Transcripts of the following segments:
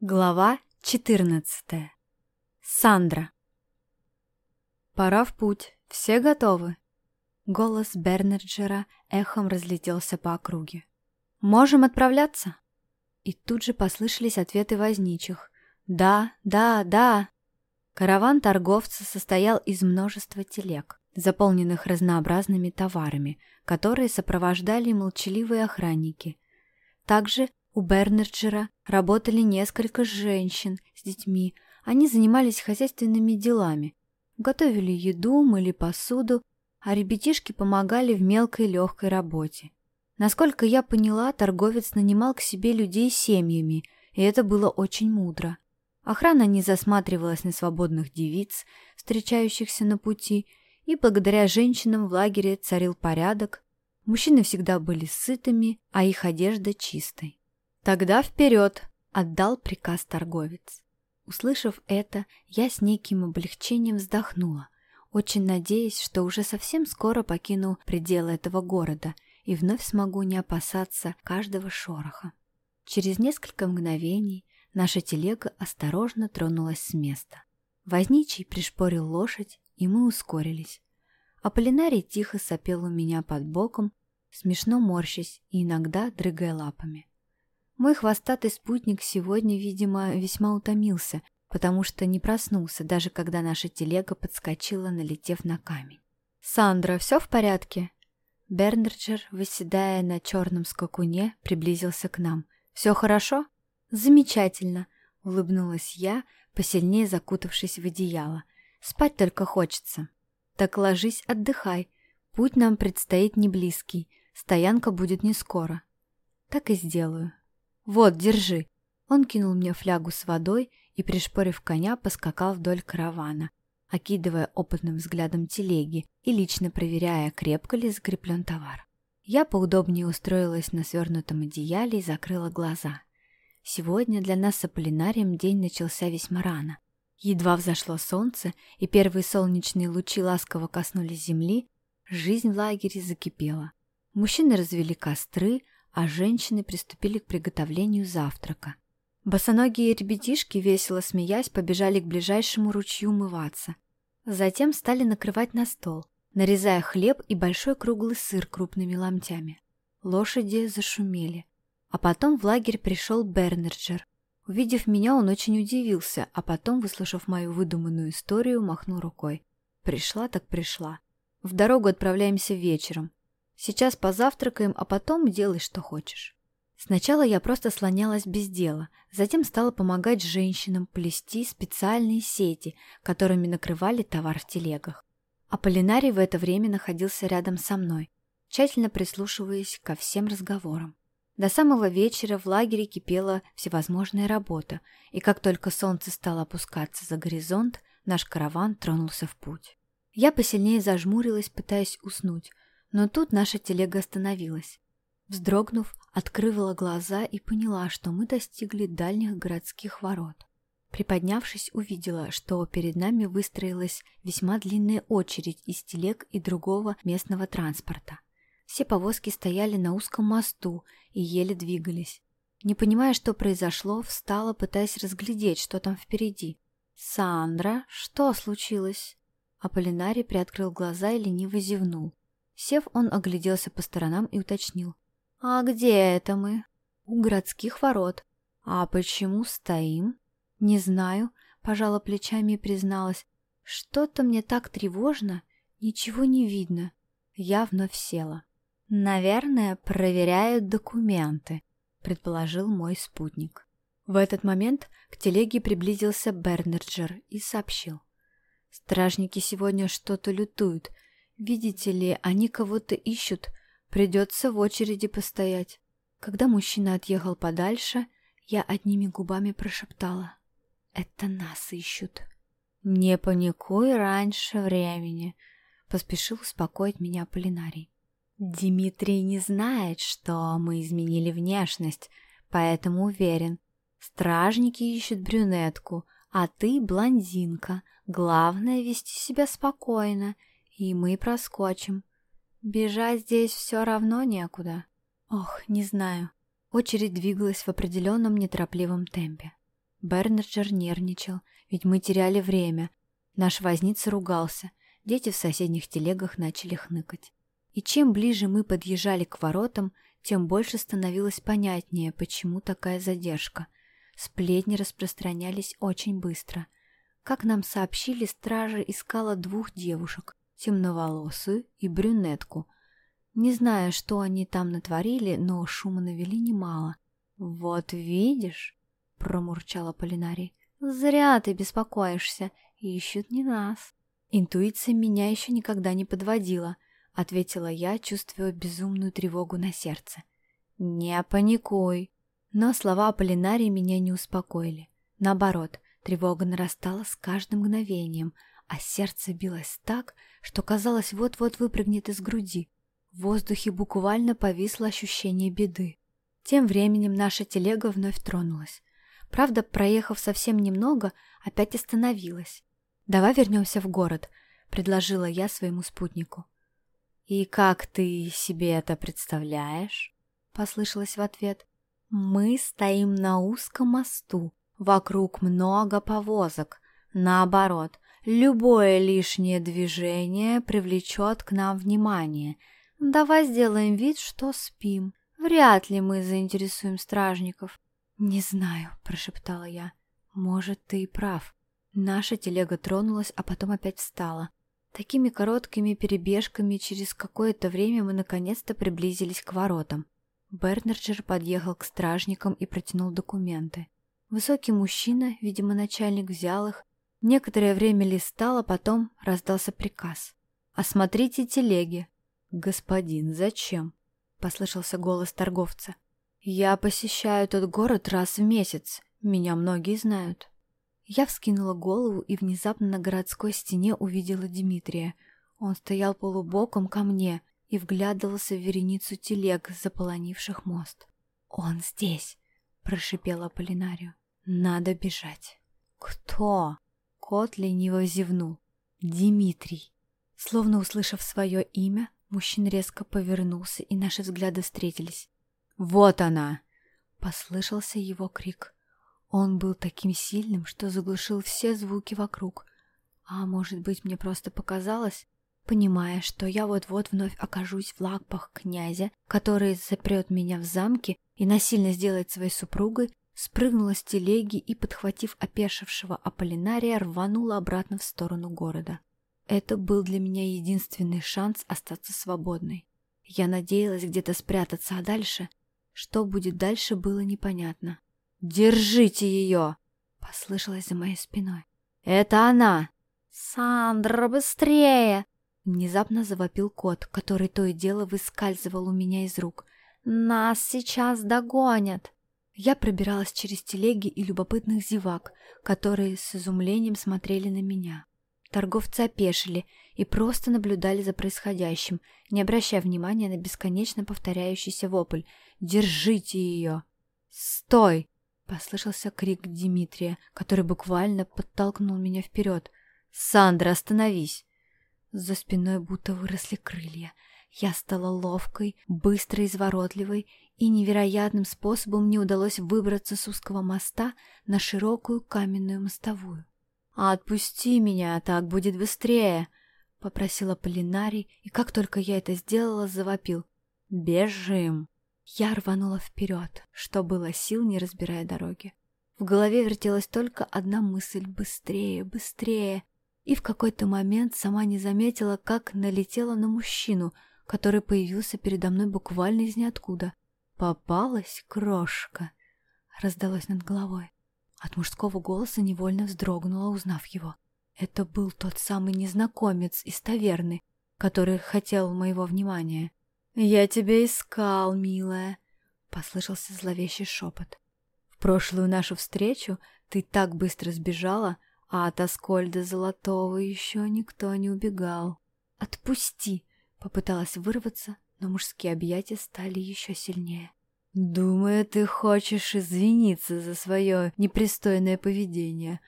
Глава 14. Сандра. Пора в путь. Все готовы. Голос Бернерджера эхом разлетелся по округе. Можем отправляться? И тут же послышались ответы возничих. Да, да, да. Караван торговца состоял из множества телег, заполненных разнообразными товарами, которые сопровождали молчаливые охранники. Также у Бернерджера работали несколько женщин с детьми. Они занимались хозяйственными делами. Готовили еду, мыли посуду, а ребятишки помогали в мелкой легкой работе. Насколько я поняла, торговец нанимал к себе людей семьями, и это было очень мудро. Охрана не засматривалась на свободных девиц, встречающихся на пути, и благодаря женщинам в лагере царил порядок. Мужчины всегда были сытыми, а их одежда чистой. «Тогда вперед!» — отдал приказ торговец. Услышав это, я с неким облегчением вздохнула, очень надеясь, что уже совсем скоро покину пределы этого города и вновь смогу не опасаться каждого шороха. Через несколько мгновений наша телега осторожно тронулась с места. Возничий пришпорил лошадь, и мы ускорились. Аполлинарий тихо сопел у меня под боком, смешно морщась и иногда дрыгая лапами. Мой хвостатый спутник сегодня, видимо, весьма утомился, потому что не проснулся, даже когда наша телега подскочила, налетев на камень. «Сандра, все в порядке?» Бернерджер, выседая на черном скакуне, приблизился к нам. «Все хорошо?» «Замечательно!» — улыбнулась я, посильнее закутавшись в одеяло. «Спать только хочется». «Так ложись, отдыхай. Путь нам предстоит не близкий. Стоянка будет не скоро». «Так и сделаю». «Вот, держи». Он кинул мне флягу с водой и, пришпорив коня, поскакал вдоль каравана, окидывая опытным взглядом телеги и лично проверяя, крепко ли закреплен товар. Я поудобнее устроилась на свернутом одеяле и закрыла глаза. Сегодня для нас с Аполлинарием день начался весьма рано. Едва взошло солнце, и первые солнечные лучи ласково коснулись земли, жизнь в лагере закипела. Мужчины развели костры, а женщины приступили к приготовлению завтрака. Босоногие ребятишки, весело смеясь, побежали к ближайшему ручью умываться. Затем стали накрывать на стол, нарезая хлеб и большой круглый сыр крупными ломтями. Лошади зашумели. А потом в лагерь пришел Бернерджер. Увидев меня, он очень удивился, а потом, выслушав мою выдуманную историю, махнул рукой. Пришла так пришла. В дорогу отправляемся вечером. Сейчас позавтракаем, а потом делай, что хочешь. Сначала я просто слонялась без дела, затем стала помогать женщинам плести специальные сети, которыми накрывали товар в телегах. Аполлинарий в это время находился рядом со мной, тщательно прислушиваясь ко всем разговорам. До самого вечера в лагере кипела всевозможная работа, и как только солнце стало опускаться за горизонт, наш караван тронулся в путь. Я посильнее зажмурилась, пытаясь уснуть, но тут наша телега остановилась. Вздрогнув, открыла глаза и поняла, что мы достигли дальних городских ворот. Приподнявшись, увидела, что перед нами выстроилась весьма длинная очередь из телег и другого местного транспорта. Все повозки стояли на узком мосту и еле двигались. Не понимая, что произошло, встала, пытаясь разглядеть, что там впереди. «Сандра, что случилось?» Аполлинарий приоткрыл глаза и лениво зевнул. Сев, он огляделся по сторонам и уточнил. «А где это мы?» «У городских ворот». «А почему стоим?» «Не знаю», — пожала плечами и призналась. «Что-то мне так тревожно, ничего не видно». Я вновь села. «Наверное, проверяют документы», — предположил мой спутник. В этот момент к телеге приблизился Бернерджер и сообщил. «Стражники сегодня что-то лютуют, Видите ли, они кого-то ищут, придется в очереди постоять. Когда мужчина отъехал подальше, я одними губами прошептала. «Это нас ищут». «Не паникуй раньше времени», — поспешил успокоить меня Полинарий. «Дмитрий не знает, что мы изменили внешность, поэтому уверен. Стражники ищут брюнетку, а ты блондинка. Главное — вести себя спокойно и мы проскочим. Бежать здесь все равно некуда. Ох, не знаю. Очередь двигалась в определенном неторопливом темпе. Бернарджер нервничал, ведь мы теряли время. Наш возница ругался. Дети в соседних телегах начали хныкать. И чем ближе мы подъезжали к воротам, тем больше становилось понятнее, почему такая задержка. Сплетни распространялись очень быстро. Как нам сообщили, стража искала двух девушек, темноволосую и брюнетку. Не знаю, что они там натворили, но шума навели немало. «Вот видишь», — промурчала Полинарий, — «зря ты беспокоишься, ищут не нас». «Интуиция меня еще никогда не подводила», — ответила я, чувствуя безумную тревогу на сердце. «Не паникуй». Но слова Полинарии меня не успокоили. Наоборот, тревога нарастала с каждым мгновением, а сердце билось так, что казалось вот-вот выпрыгнет из груди. В воздухе буквально повисло ощущение беды. Тем временем наша телега вновь тронулась. Правда, проехав совсем немного, опять остановилась. «Давай вернемся в город», — предложила я своему спутнику. «И как ты себе это представляешь?» — послышалось в ответ. «Мы стоим на узком мосту. Вокруг много повозок. Наоборот, любое лишнее движение привлечет к нам внимание. Давай сделаем вид, что спим. Вряд ли мы заинтересуем стражников». «Не знаю», — прошептала я. «Может, ты и прав. Наша телега тронулась, а потом опять встала. Такими короткими перебежками через какое-то время мы наконец-то приблизились к воротам. Бернарджер подъехал к стражникам и протянул документы. Высокий мужчина, видимо, начальник, взял их, некоторое время листал, а потом раздался приказ. «Осмотрите телеги». «Господин, зачем?» — послышался голос торговца. «Я посещаю этот город раз в месяц. Меня многие знают». Я вскинула голову и внезапно на городской стене увидела Дмитрия. Он стоял полубоком ко мне и вглядывался в вереницу телег, заполонивших мост. «Он здесь!» — прошипела Полинарию. «Надо бежать!» «Кто?» — кот лениво зевнул. «Дмитрий!» Словно услышав свое имя, мужчина резко повернулся, и наши взгляды встретились. «Вот она!» — послышался его крик. Он был таким сильным, что заглушил все звуки вокруг. А может быть, мне просто показалось, понимая, что я вот-вот вновь окажусь в лапах князя, который запрет меня в замке и насильно сделает своей супругой, спрыгнула с телеги и, подхватив опешившего Аполлинария, рванула обратно в сторону города. Это был для меня единственный шанс остаться свободной. Я надеялась где-то спрятаться, а дальше... Что будет дальше, было непонятно. «Держите ее!» — послышалось за моей спиной. «Это она!» «Сандра, быстрее!» Внезапно завопил кот, который то и дело выскальзывал у меня из рук. «Нас сейчас догонят!» Я пробиралась через телеги и любопытных зевак, которые с изумлением смотрели на меня. Торговцы опешили и просто наблюдали за происходящим, не обращая внимания на бесконечно повторяющийся вопль «Держите ее!» «Стой!» Послышался крик Дмитрия, который буквально подтолкнул меня вперед. «Сандра, остановись!» За спиной будто выросли крылья. Я стала ловкой, быстрой, изворотливой, и невероятным способом мне удалось выбраться с узкого моста на широкую каменную мостовую. «Отпусти меня, так будет быстрее!» — попросила Полинарий, и как только я это сделала, завопил. «Бежим!» Я рванула вперед, что было сил, не разбирая дороги. В голове вертелась только одна мысль — быстрее, быстрее. И в какой-то момент сама не заметила, как налетела на мужчину, который появился передо мной буквально из ниоткуда. «Попалась крошка!» — раздалось над головой. От мужского голоса невольно вздрогнула, узнав его. Это был тот самый незнакомец из таверны, который хотел моего внимания. «Я тебя искал, милая», — послышался зловещий шепот. «В прошлую нашу встречу ты так быстро сбежала, а от Аскольда Золотого еще никто не убегал». «Отпусти!» — попыталась вырваться, но мужские объятия стали еще сильнее. «Думаю, ты хочешь извиниться за свое непристойное поведение».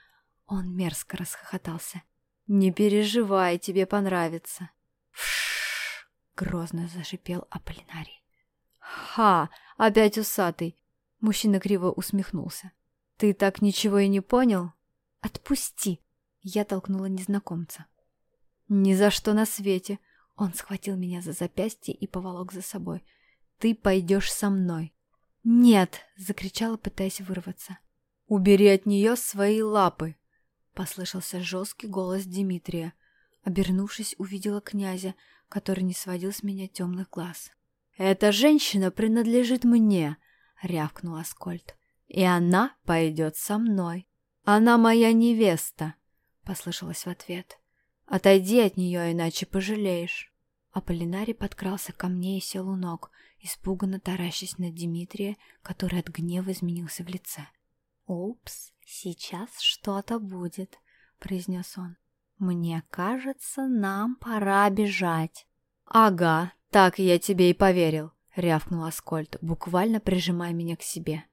Он мерзко расхохотался. «Не переживай, тебе понравится». «Вш!» Грозно зашипел Аполлинарий. «Ха! Опять усатый!» Мужчина криво усмехнулся. Ты так ничего и не понял? Отпусти! Я толкнула незнакомца. Ни за что на свете. Он схватил меня за запястье и поволок за собой. Ты пойдешь со мной. Нет! Закричала, пытаясь вырваться. Убери от нее свои лапы! Послышался жесткий голос Дмитрия. Обернувшись, увидела князя, который не сводил с меня темных глаз. «Эта женщина принадлежит мне!» — рявкнул Аскольд. «И она пойдет со мной. Она моя невеста!» — послышалось в ответ. «Отойди от нее, иначе пожалеешь!» Аполлинарий подкрался ко мне и сел у ног, испуганно таращась на Дмитрия, который от гнева изменился в лице. «Упс, сейчас что-то будет», — произнес он. «Мне кажется, нам пора бежать». «Ага, так я тебе и поверил», — рявкнул Аскольд, буквально прижимая меня к себе.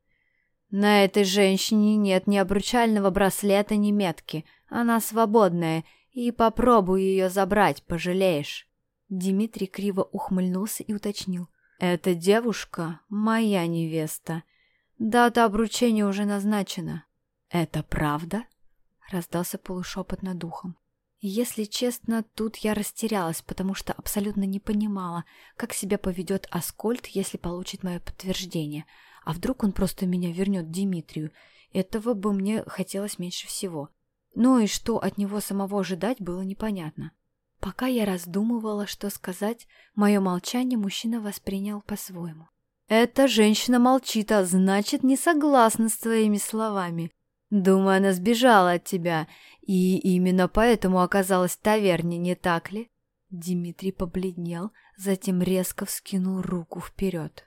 «На этой женщине нет ни обручального браслета, ни метки. Она свободная, и попробуй ее забрать, пожалеешь». Дмитрий криво ухмыльнулся и уточнил. «Эта девушка — моя невеста. Дата обручения уже назначена». «Это правда?» — раздался полушепот над ухом. Если честно, тут я растерялась, потому что абсолютно не понимала, как себя поведет Аскольд, если получит мое подтверждение. А вдруг он просто меня вернет Дмитрию? Этого бы мне хотелось меньше всего. Ну и что от него самого ожидать, было непонятно. Пока я раздумывала, что сказать, мое молчание мужчина воспринял по-своему. «Эта женщина молчит, а значит, не согласна с твоими словами. Думаю, она сбежала от тебя, и именно поэтому оказалась в таверне, не так ли? Дмитрий побледнел, затем резко вскинул руку вперед.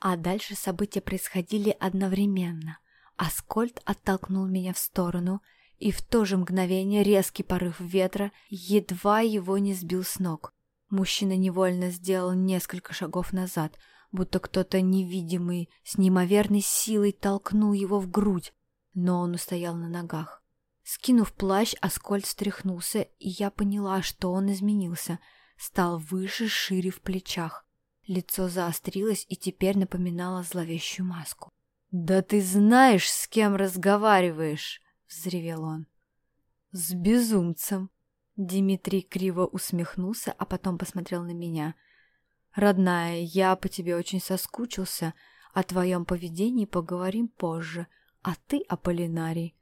А дальше события происходили одновременно. Аскольд оттолкнул меня в сторону, и в то же мгновение резкий порыв ветра едва его не сбил с ног. Мужчина невольно сделал несколько шагов назад, будто кто-то невидимый с неимоверной силой толкнул его в грудь, но он устоял на ногах. Скинув плащ, Аскольд встряхнулся, и я поняла, что он изменился, стал выше, шире в плечах. Лицо заострилось и теперь напоминало зловещую маску. «Да ты знаешь, с кем разговариваешь!» — взревел он. «С безумцем!» Дмитрий криво усмехнулся, а потом посмотрел на меня. «Родная, я по тебе очень соскучился. О твоем поведении поговорим позже. А ты, Аполлинарий,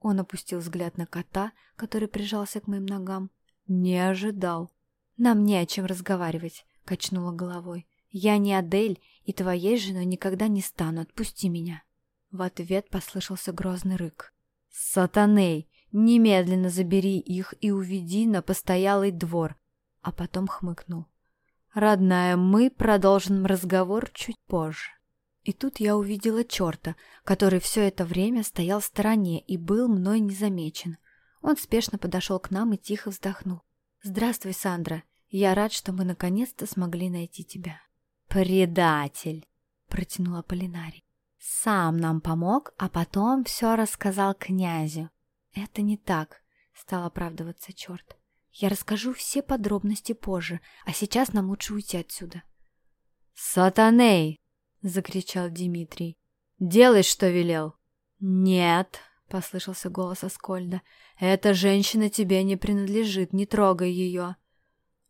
он опустил взгляд на кота, который прижался к моим ногам. Не ожидал. Нам не о чем разговаривать, качнула головой. Я не Адель, и твоей женой никогда не стану. Отпусти меня. В ответ послышался грозный рык. Сатаней, немедленно забери их и уведи на постоялый двор. А потом хмыкнул. Родная, мы продолжим разговор чуть позже. И тут я увидела черта, который все это время стоял в стороне и был мной не замечен. Он спешно подошел к нам и тихо вздохнул. «Здравствуй, Сандра. Я рад, что мы наконец-то смогли найти тебя». «Предатель!» — протянула Полинарий. «Сам нам помог, а потом все рассказал князю». «Это не так», — стал оправдываться черт. «Я расскажу все подробности позже, а сейчас нам лучше уйти отсюда». «Сатаней!» — закричал Дмитрий. «Делай, что велел!» «Нет!» — послышался голос Аскольда. «Эта женщина тебе не принадлежит, не трогай ее!»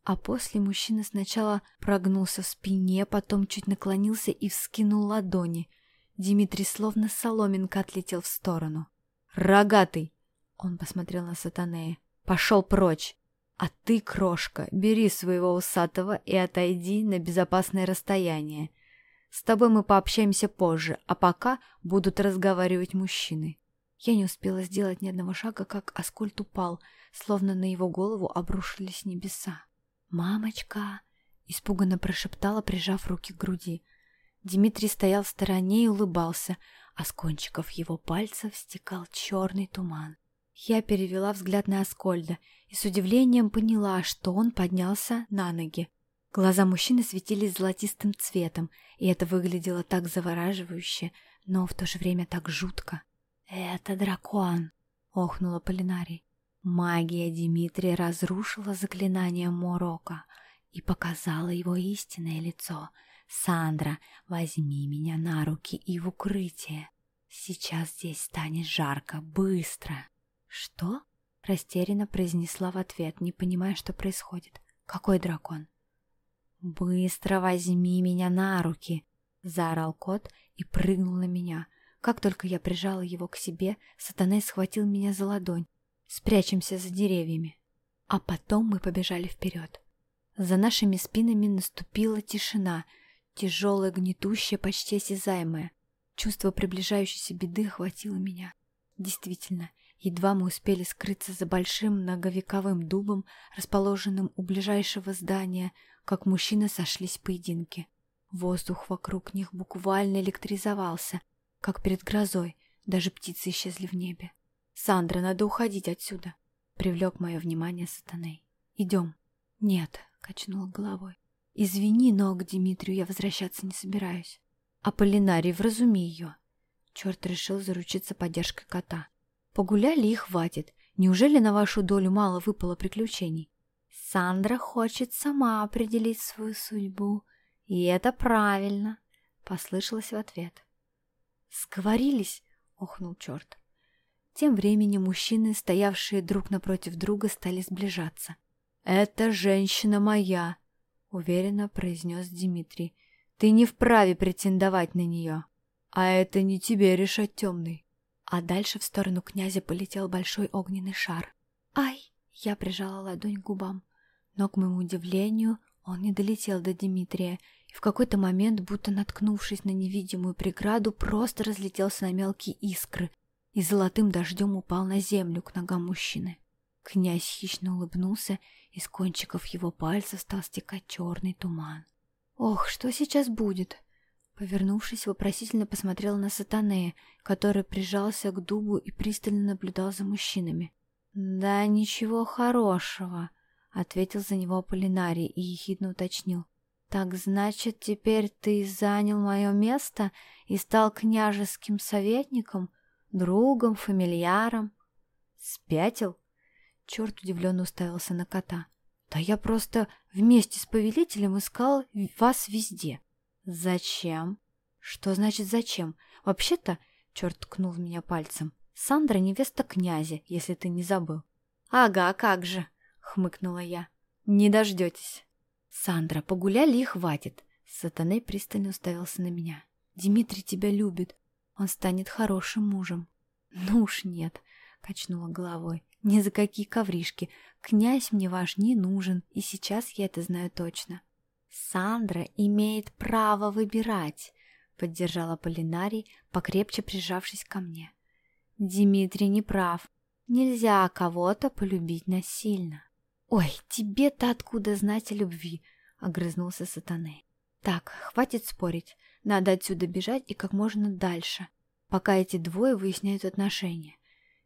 А после мужчина сначала прогнулся в спине, потом чуть наклонился и вскинул ладони. Дмитрий словно соломинка отлетел в сторону. «Рогатый!» — он посмотрел на Сатанея. «Пошел прочь! А ты, крошка, бери своего усатого и отойди на безопасное расстояние. С тобой мы пообщаемся позже, а пока будут разговаривать мужчины. Я не успела сделать ни одного шага, как Аскольд упал, словно на его голову обрушились небеса. «Мамочка!» — испуганно прошептала, прижав руки к груди. Дмитрий стоял в стороне и улыбался, а с кончиков его пальцев стекал черный туман. Я перевела взгляд на Аскольда и с удивлением поняла, что он поднялся на ноги. Глаза мужчины светились золотистым цветом, и это выглядело так завораживающе, но в то же время так жутко. «Это дракон!» — охнула Полинарий. Магия Дмитрия разрушила заклинание Морока и показала его истинное лицо. «Сандра, возьми меня на руки и в укрытие!» Сейчас здесь станет жарко, быстро. Что? Растерянно произнесла в ответ, не понимая, что происходит. Какой дракон? «Быстро возьми меня на руки!» — заорал кот и прыгнул на меня. Как только я прижала его к себе, сатаней схватил меня за ладонь. «Спрячемся за деревьями!» А потом мы побежали вперед. За нашими спинами наступила тишина, тяжелая, гнетущая, почти осязаемая. Чувство приближающейся беды охватило меня. Действительно, едва мы успели скрыться за большим многовековым дубом, расположенным у ближайшего здания, как мужчины сошлись в поединке. Воздух вокруг них буквально электризовался, как перед грозой, даже птицы исчезли в небе. «Сандра, надо уходить отсюда!» — привлек мое внимание сатаней. «Идем». «Нет», — качнула головой. «Извини, но к Дмитрию я возвращаться не собираюсь». «Аполлинарий, вразуми ее». Черт решил заручиться поддержкой кота. «Погуляли и хватит. Неужели на вашу долю мало выпало приключений?» «Сандра хочет сама определить свою судьбу, и это правильно», — послышалось в ответ. «Сговорились?» — охнул черт. Тем временем мужчины, стоявшие друг напротив друга, стали сближаться. «Это женщина моя», — уверенно произнес Дмитрий. «Ты не вправе претендовать на нее. А это не тебе решать, темный». А дальше в сторону князя полетел большой огненный шар. «Ай!» — я прижала ладонь к губам. Но, к моему удивлению, он не долетел до Дмитрия и в какой-то момент, будто наткнувшись на невидимую преграду, просто разлетелся на мелкие искры и золотым дождем упал на землю к ногам мужчины. Князь хищно улыбнулся из кончиков его пальцев стал стекать черный туман. «Ох, что сейчас будет?» Повернувшись, вопросительно посмотрела на Сатанея, который прижался к дубу и пристально наблюдал за мужчинами. «Да ничего хорошего», — ответил за него Полинарий и ехидно уточнил. «Так значит, теперь ты занял мое место и стал княжеским советником, другом, фамильяром?» «Спятил?» Черт удивленно уставился на кота. «Да я просто вместе с повелителем искал вас везде». «Зачем?» «Что значит зачем? Вообще-то...» Черт ткнул в меня пальцем. «Сандра невеста князя, если ты не забыл». «Ага, как же!» — хмыкнула я. «Не дождетесь». «Сандра, погуляли и хватит». Сатаней пристально уставился на меня. «Дмитрий тебя любит. Он станет хорошим мужем». «Ну уж нет», — качнула головой. Ни за какие ковришки. Князь мне ваш не нужен, и сейчас я это знаю точно. Сандра имеет право выбирать, поддержала Полинарий, покрепче прижавшись ко мне. Дмитрий не прав. Нельзя кого-то полюбить насильно. Ой, тебе-то откуда знать о любви? огрызнулся Сатаней. Так, хватит спорить. Надо отсюда бежать и как можно дальше, пока эти двое выясняют отношения.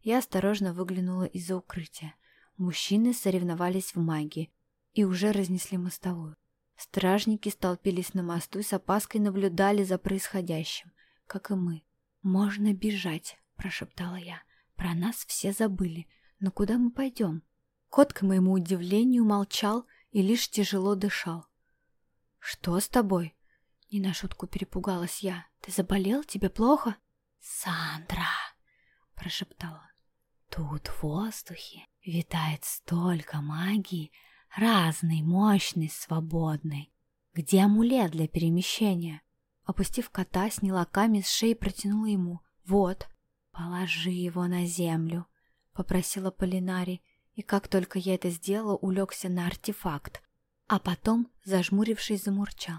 Я осторожно выглянула из-за укрытия. Мужчины соревновались в магии и уже разнесли мостовую. Стражники столпились на мосту и с опаской наблюдали за происходящим, как и мы. «Можно бежать», — прошептала я. «Про нас все забыли. Но куда мы пойдем?» Кот, к моему удивлению, молчал и лишь тяжело дышал. «Что с тобой?» Не на шутку перепугалась я. «Ты заболел? Тебе плохо?» «Сандра!» — прошептала. Тут в воздухе витает столько магии, разной, мощной, свободной. Где амулет для перемещения? Опустив кота, сняла камень с шеи и протянула ему. Вот, положи его на землю, попросила Полинари, и как только я это сделала, улегся на артефакт, а потом, зажмурившись, замурчал.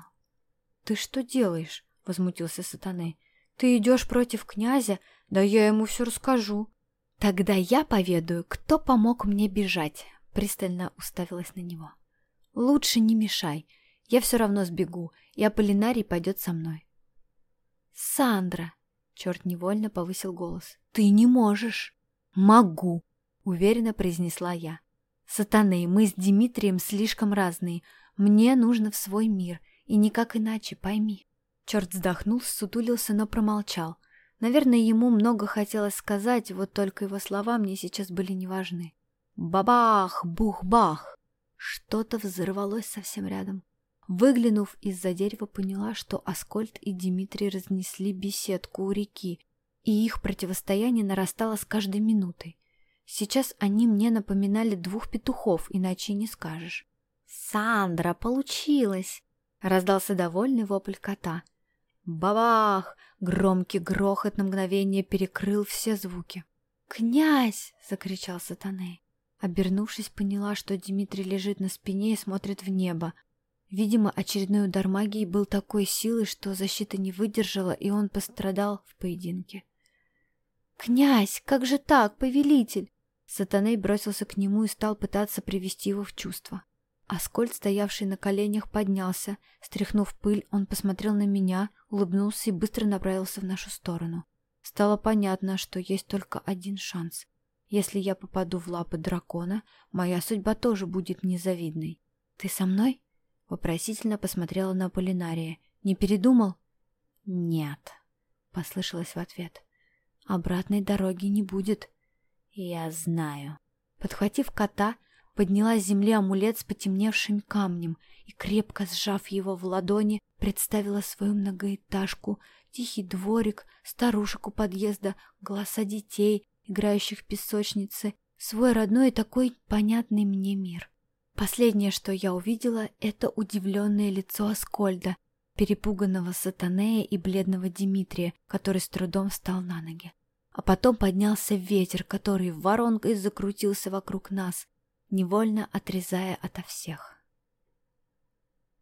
«Ты что делаешь?» — возмутился сатаны. «Ты идешь против князя? Да я ему все расскажу». «Тогда я поведаю, кто помог мне бежать», — пристально уставилась на него. «Лучше не мешай, я все равно сбегу, и Аполлинарий пойдет со мной». «Сандра!» — черт невольно повысил голос. «Ты не можешь!» «Могу!» — уверенно произнесла я. «Сатаны, мы с Дмитрием слишком разные. Мне нужно в свой мир, и никак иначе, пойми». Черт вздохнул, сутулился, но промолчал. Наверное, ему много хотелось сказать, вот только его слова мне сейчас были не важны. Бабах! Бух-бах! Что-то взорвалось совсем рядом. Выглянув из-за дерева, поняла, что Аскольд и Дмитрий разнесли беседку у реки и их противостояние нарастало с каждой минутой. Сейчас они мне напоминали двух петухов, иначе не скажешь. «Сандра, получилось!» — раздался довольный вопль кота. «Бабах!» — громкий грохот на мгновение перекрыл все звуки. «Князь!» — закричал Сатаней. Обернувшись, поняла, что Дмитрий лежит на спине и смотрит в небо. Видимо, очередной удар магии был такой силы, что защита не выдержала, и он пострадал в поединке. «Князь, как же так, повелитель?» Сатаней бросился к нему и стал пытаться привести его в чувство. Аскольд, стоявший на коленях, поднялся. Стряхнув пыль, он посмотрел на меня, улыбнулся и быстро направился в нашу сторону. Стало понятно, что есть только один шанс. Если я попаду в лапы дракона, моя судьба тоже будет незавидной. «Ты со мной?» — вопросительно посмотрела на Полинария. «Не передумал?» «Нет», — послышалось в ответ. «Обратной дороги не будет». «Я знаю». Подхватив кота, подняла с земли амулет с потемневшим камнем и, крепко сжав его в ладони, представила свою многоэтажку, тихий дворик, старушек у подъезда, голоса детей, играющих в песочнице, свой родной и такой понятный мне мир. Последнее, что я увидела, это удивленное лицо Аскольда, перепуганного Сатанея и бледного Дмитрия, который с трудом встал на ноги. А потом поднялся ветер, который воронкой закрутился вокруг нас, невольно отрезая ото всех.